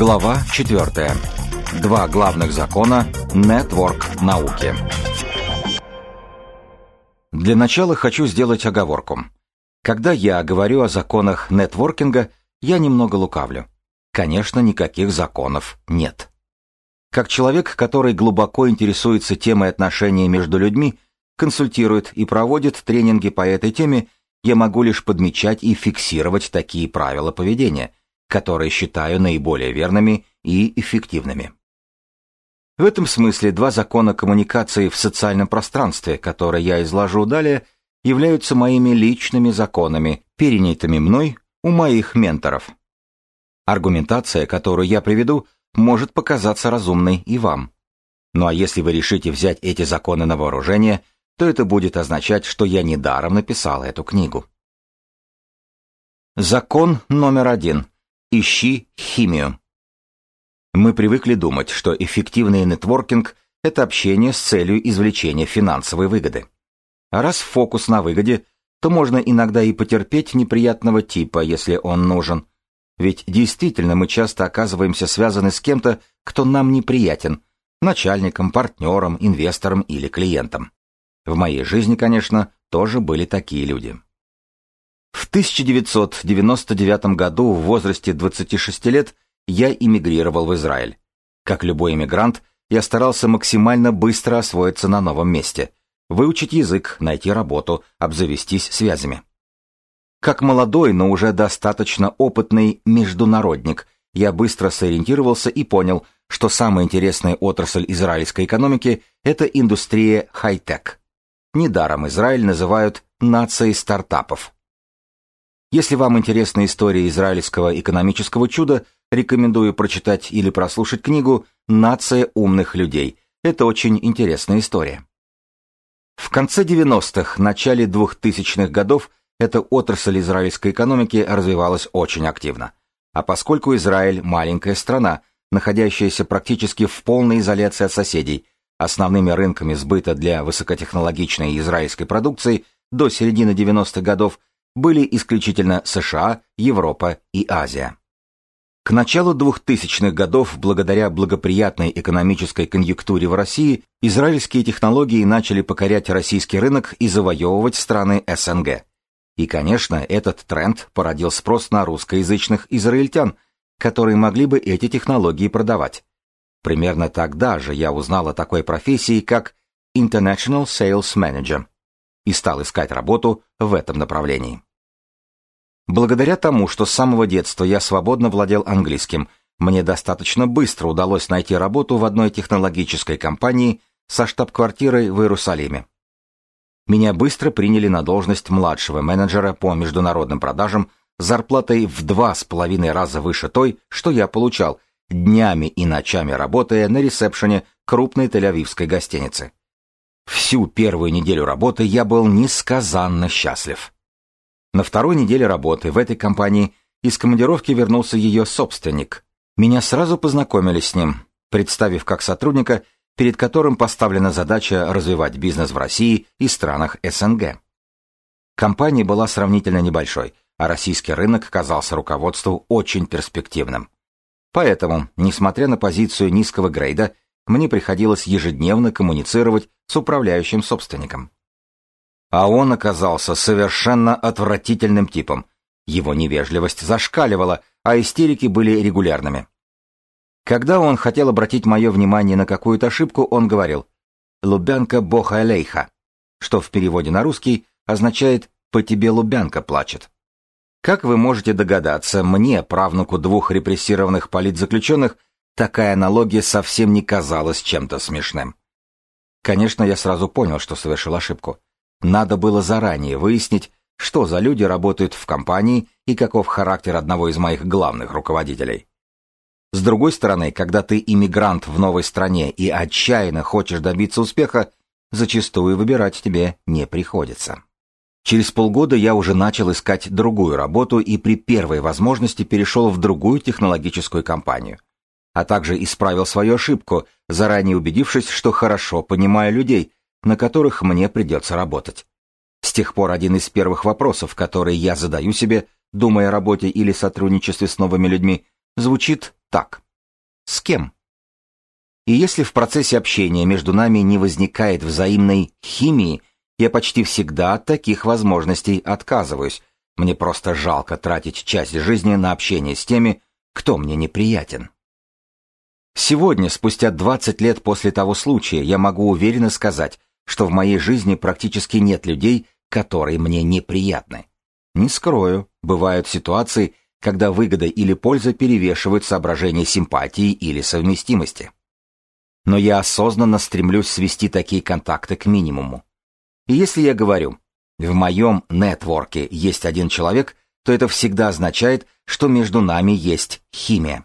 Глава 4. Два главных закона нетворк науки. Для начала хочу сделать оговорку. Когда я говорю о законах нетворкинга, я немного лукавлю. Конечно, никаких законов нет. Как человек, который глубоко интересуется темой отношений между людьми, консультирует и проводит тренинги по этой теме, я могу лишь подмечать и фиксировать такие правила поведения, которые считаю наиболее верными и эффективными. В этом смысле два закона коммуникации в социальном пространстве, которые я изложу далее, являются моими личными законами, перенятыми мной у моих менторов. Аргументация, которую я приведу, может показаться разумной и вам. Ну а если вы решите взять эти законы на вооружение, то это будет означать, что я недаром написал эту книгу. Закон номер один. Ищи химию. Мы привыкли думать, что эффективный нетворкинг – это общение с целью извлечения финансовой выгоды. А раз фокус на выгоде, то можно иногда и потерпеть неприятного типа, если он нужен. Ведь действительно мы часто оказываемся связаны с кем-то, кто нам неприятен – начальником, партнером, инвестором или клиентом. В моей жизни, конечно, тоже были такие люди. В 1999 году в возрасте 26 лет я эмигрировал в Израиль. Как любой эмигрант, я старался максимально быстро освоиться на новом месте, выучить язык, найти работу, обзавестись связями. Как молодой, но уже достаточно опытный международник, я быстро сориентировался и понял, что самая интересная отрасль израильской экономики – это индустрия хай-тек. Недаром Израиль называют нацией стартапов. Если вам интересна история израильского экономического чуда, рекомендую прочитать или прослушать книгу «Нация умных людей». Это очень интересная история. В конце 90-х, начале 2000-х годов эта отрасль израильской экономики развивалась очень активно. А поскольку Израиль – маленькая страна, находящаяся практически в полной изоляции от соседей, Основными рынками сбыта для высокотехнологичной израильской продукции до середины 90-х годов были исключительно США, Европа и Азия. К началу 2000-х годов, благодаря благоприятной экономической конъюнктуре в России, израильские технологии начали покорять российский рынок и завоевывать страны СНГ. И, конечно, этот тренд породил спрос на русскоязычных израильтян, которые могли бы эти технологии продавать. Примерно тогда же я узнал о такой профессии, как International Sales Manager, и стал искать работу в этом направлении. Благодаря тому, что с самого детства я свободно владел английским, мне достаточно быстро удалось найти работу в одной технологической компании со штаб-квартирой в Иерусалиме. Меня быстро приняли на должность младшего менеджера по международным продажам с зарплатой в два с половиной раза выше той, что я получал – днями и ночами работая на ресепшене крупной тель-авивской гостиницы. Всю первую неделю работы я был несказанно счастлив. На второй неделе работы в этой компании из командировки вернулся ее собственник. Меня сразу познакомили с ним, представив как сотрудника, перед которым поставлена задача развивать бизнес в России и странах СНГ. Компания была сравнительно небольшой, а российский рынок казался руководству очень перспективным. Поэтому, несмотря на позицию низкого грейда, мне приходилось ежедневно коммуницировать с управляющим собственником. А он оказался совершенно отвратительным типом. Его невежливость зашкаливала, а истерики были регулярными. Когда он хотел обратить мое внимание на какую-то ошибку, он говорил «Лубянка бога алейха», что в переводе на русский означает «по тебе Лубянка плачет». Как вы можете догадаться, мне, правнуку двух репрессированных политзаключенных, такая аналогия совсем не казалась чем-то смешным. Конечно, я сразу понял, что совершил ошибку. Надо было заранее выяснить, что за люди работают в компании и каков характер одного из моих главных руководителей. С другой стороны, когда ты иммигрант в новой стране и отчаянно хочешь добиться успеха, зачастую выбирать тебе не приходится. Через полгода я уже начал искать другую работу и при первой возможности перешел в другую технологическую компанию. А также исправил свою ошибку, заранее убедившись, что хорошо понимаю людей, на которых мне придется работать. С тех пор один из первых вопросов, которые я задаю себе, думая о работе или сотрудничестве с новыми людьми, звучит так. с кем. И если в процессе общения между нами не возникает взаимной химии, я почти всегда от таких возможностей отказываюсь. Мне просто жалко тратить часть жизни на общение с теми, кто мне неприятен. Сегодня, спустя 20 лет после того случая, я могу уверенно сказать, что в моей жизни практически нет людей, которые мне неприятны. Не скрою, бывают ситуации, когда выгода или польза перевешивают соображения симпатии или совместимости. Но я осознанно стремлюсь свести такие контакты к минимуму. И если я говорю, в моем нетворке есть один человек, то это всегда означает, что между нами есть химия.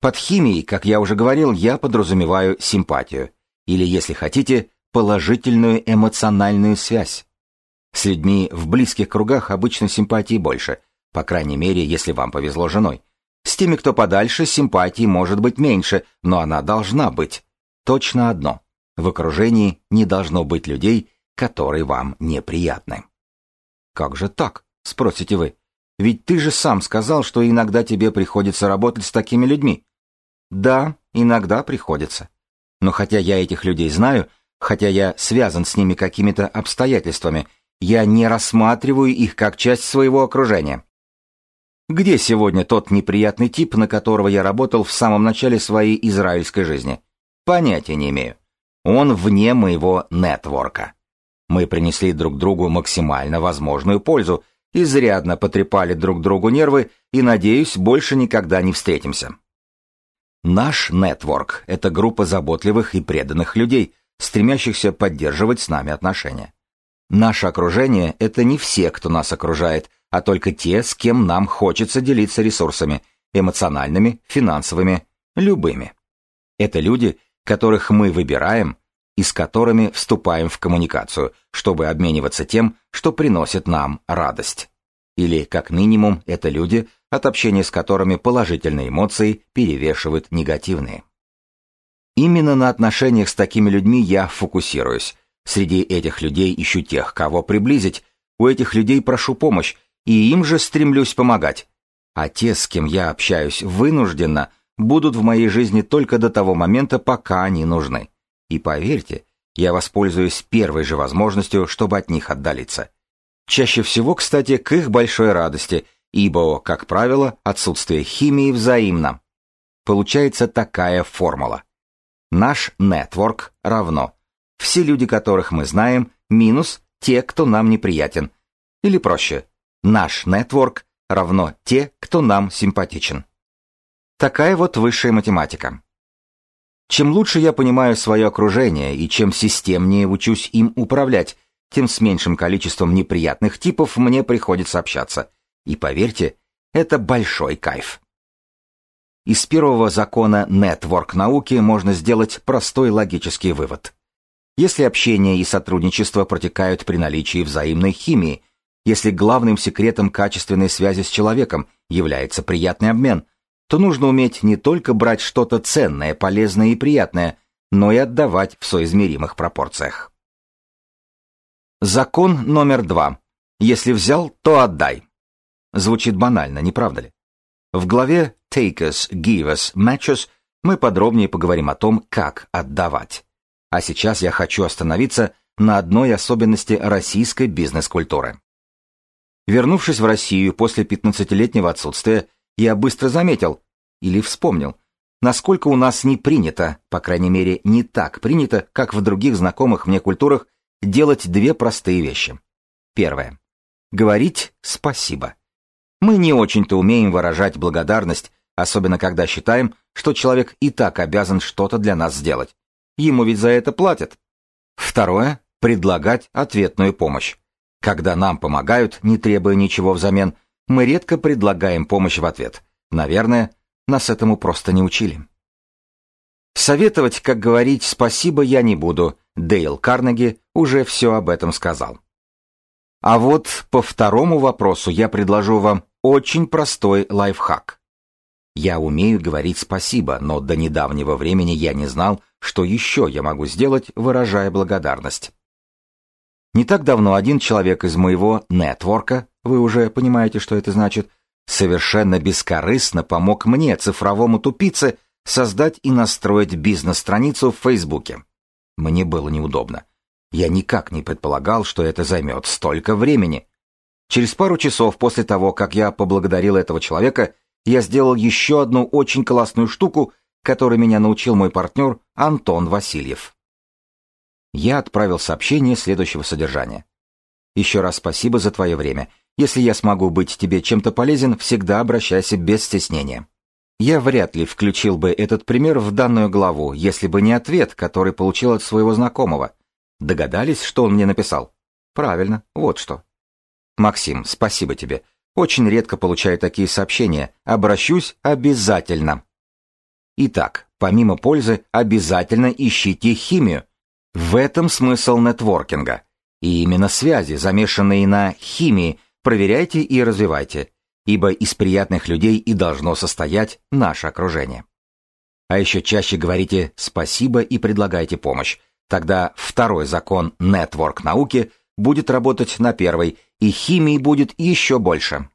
Под химией, как я уже говорил, я подразумеваю симпатию, или, если хотите, положительную эмоциональную связь. С людьми в близких кругах обычно симпатии больше, по крайней мере, если вам повезло женой. С теми, кто подальше, симпатии может быть меньше, но она должна быть. Точно одно. В окружении не должно быть людей, которые вам неприятны. Как же так? Спросите вы. Ведь ты же сам сказал, что иногда тебе приходится работать с такими людьми. Да, иногда приходится. Но хотя я этих людей знаю, хотя я связан с ними какими-то обстоятельствами, я не рассматриваю их как часть своего окружения. Где сегодня тот неприятный тип, на которого я работал в самом начале своей израильской жизни? Понятия не имею. Он вне моего нетворка. Мы принесли друг другу максимально возможную пользу, изрядно потрепали друг другу нервы и, надеюсь, больше никогда не встретимся. Наш нетворк — это группа заботливых и преданных людей, стремящихся поддерживать с нами отношения. Наше окружение — это не все, кто нас окружает, а только те, с кем нам хочется делиться ресурсами, эмоциональными, финансовыми, любыми. Это люди, которых мы выбираем и с которыми вступаем в коммуникацию, чтобы обмениваться тем, что приносит нам радость. Или, как минимум, это люди, от общения с которыми положительные эмоции перевешивают негативные. Именно на отношениях с такими людьми я фокусируюсь. Среди этих людей ищу тех, кого приблизить, у этих людей прошу помощь, и им же стремлюсь помогать. А те, с кем я общаюсь вынужденно, будут в моей жизни только до того момента, пока они нужны. И поверьте, я воспользуюсь первой же возможностью, чтобы от них отдалиться. Чаще всего, кстати, к их большой радости, ибо, как правило, отсутствие химии взаимно. Получается такая формула. Наш нетворк равно все люди, которых мы знаем, минус те, кто нам неприятен. Или проще, наш нетворк равно те, кто нам симпатичен. Такая вот высшая математика. Чем лучше я понимаю свое окружение и чем системнее учусь им управлять, тем с меньшим количеством неприятных типов мне приходится общаться. И поверьте, это большой кайф. Из первого закона нетворк науки можно сделать простой логический вывод. Если общение и сотрудничество протекают при наличии взаимной химии, если главным секретом качественной связи с человеком является приятный обмен – то нужно уметь не только брать что-то ценное, полезное и приятное, но и отдавать в соизмеримых пропорциях. Закон номер два. Если взял, то отдай. Звучит банально, не правда ли? В главе Take us, Give us, Match us мы подробнее поговорим о том, как отдавать. А сейчас я хочу остановиться на одной особенности российской бизнес-культуры. Вернувшись в Россию после 15-летнего отсутствия, я быстро заметил, или вспомнил, насколько у нас не принято, по крайней мере, не так принято, как в других знакомых мне культурах, делать две простые вещи. Первое. Говорить «спасибо». Мы не очень-то умеем выражать благодарность, особенно когда считаем, что человек и так обязан что-то для нас сделать. Ему ведь за это платят. Второе. Предлагать ответную помощь. Когда нам помогают, не требуя ничего взамен, мы редко предлагаем помощь в ответ. Наверное, нас этому просто не учили. Советовать, как говорить «спасибо» я не буду. Дейл Карнеги уже все об этом сказал. А вот по второму вопросу я предложу вам очень простой лайфхак. Я умею говорить спасибо, но до недавнего времени я не знал, что еще я могу сделать, выражая благодарность. Не так давно один человек из моего нетворка, вы уже понимаете, что это значит, совершенно бескорыстно помог мне, цифровому тупице, создать и настроить бизнес-страницу в Фейсбуке. Мне было неудобно. Я никак не предполагал, что это займет столько времени. Через пару часов после того, как я поблагодарил этого человека, я сделал еще одну очень классную штуку, которой меня научил мой партнер Антон Васильев. Я отправил сообщение следующего содержания. Еще раз спасибо за твое время. Если я смогу быть тебе чем-то полезен, всегда обращайся без стеснения. Я вряд ли включил бы этот пример в данную главу, если бы не ответ, который получил от своего знакомого. Догадались, что он мне написал? Правильно, вот что. Максим, спасибо тебе. Очень редко получаю такие сообщения. Обращусь обязательно. Итак, помимо пользы, обязательно ищите химию. В этом смысл нетворкинга. И именно связи, замешанные на химии, проверяйте и развивайте, ибо из приятных людей и должно состоять наше окружение. А еще чаще говорите «спасибо» и предлагайте помощь. Тогда второй закон нетворк науки будет работать на первой, и химии будет еще больше.